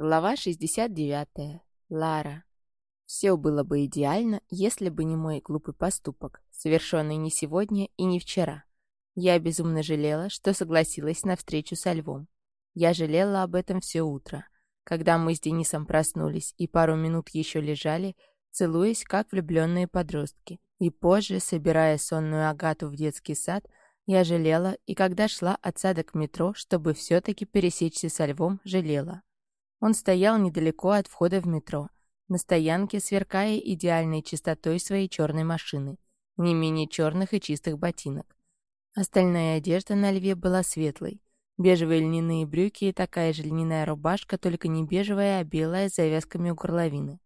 Глава 69. Лара. Все было бы идеально, если бы не мой глупый поступок, совершенный не сегодня и не вчера. Я безумно жалела, что согласилась на встречу со львом. Я жалела об этом все утро. Когда мы с Денисом проснулись и пару минут еще лежали, целуясь, как влюбленные подростки. И позже, собирая сонную Агату в детский сад, я жалела, и когда шла от сада к метро, чтобы все-таки пересечься со львом, жалела. Он стоял недалеко от входа в метро, на стоянке, сверкая идеальной чистотой своей черной машины, не менее черных и чистых ботинок. Остальная одежда на льве была светлой. Бежевые льняные брюки и такая же льняная рубашка, только не бежевая, а белая с завязками у горловины.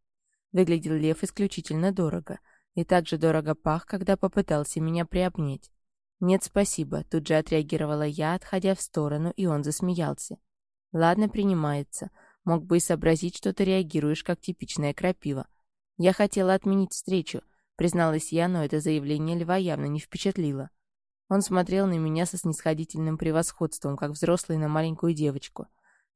Выглядел лев исключительно дорого. И также дорого пах, когда попытался меня приобнять. «Нет, спасибо», — тут же отреагировала я, отходя в сторону, и он засмеялся. «Ладно, принимается. Мог бы и сообразить, что ты реагируешь как типичная крапива. Я хотела отменить встречу, призналась я, но это заявление льва явно не впечатлило. Он смотрел на меня со снисходительным превосходством, как взрослый на маленькую девочку.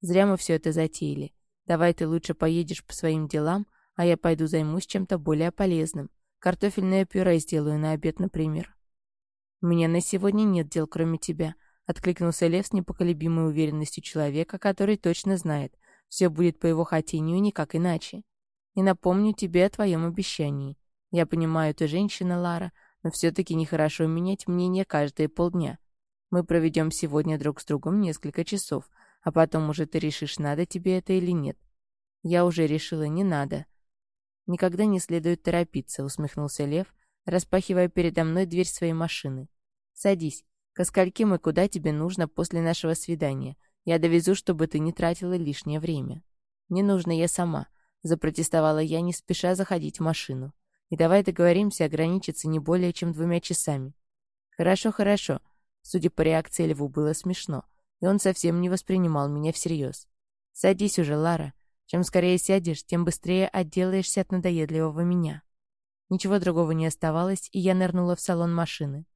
Зря мы все это затеяли. Давай ты лучше поедешь по своим делам, а я пойду займусь чем-то более полезным. Картофельное пюре сделаю на обед, например. У меня на сегодня нет дел, кроме тебя, откликнулся Лев с непоколебимой уверенностью человека, который точно знает, все будет по его хотению, никак иначе. И напомню тебе о твоем обещании. Я понимаю, ты женщина, Лара, но все-таки нехорошо менять мнение каждые полдня. Мы проведем сегодня друг с другом несколько часов, а потом уже ты решишь, надо тебе это или нет. Я уже решила, не надо. Никогда не следует торопиться, усмехнулся Лев, распахивая передо мной дверь своей машины. Садись. Ко скольким и куда тебе нужно после нашего свидания? Я довезу, чтобы ты не тратила лишнее время. Не нужно я сама, запротестовала я, не спеша заходить в машину. И давай договоримся ограничиться не более чем двумя часами. Хорошо, хорошо. Судя по реакции Льву, было смешно, и он совсем не воспринимал меня всерьез. Садись уже, Лара. Чем скорее сядешь, тем быстрее отделаешься от надоедливого меня. Ничего другого не оставалось, и я нырнула в салон машины.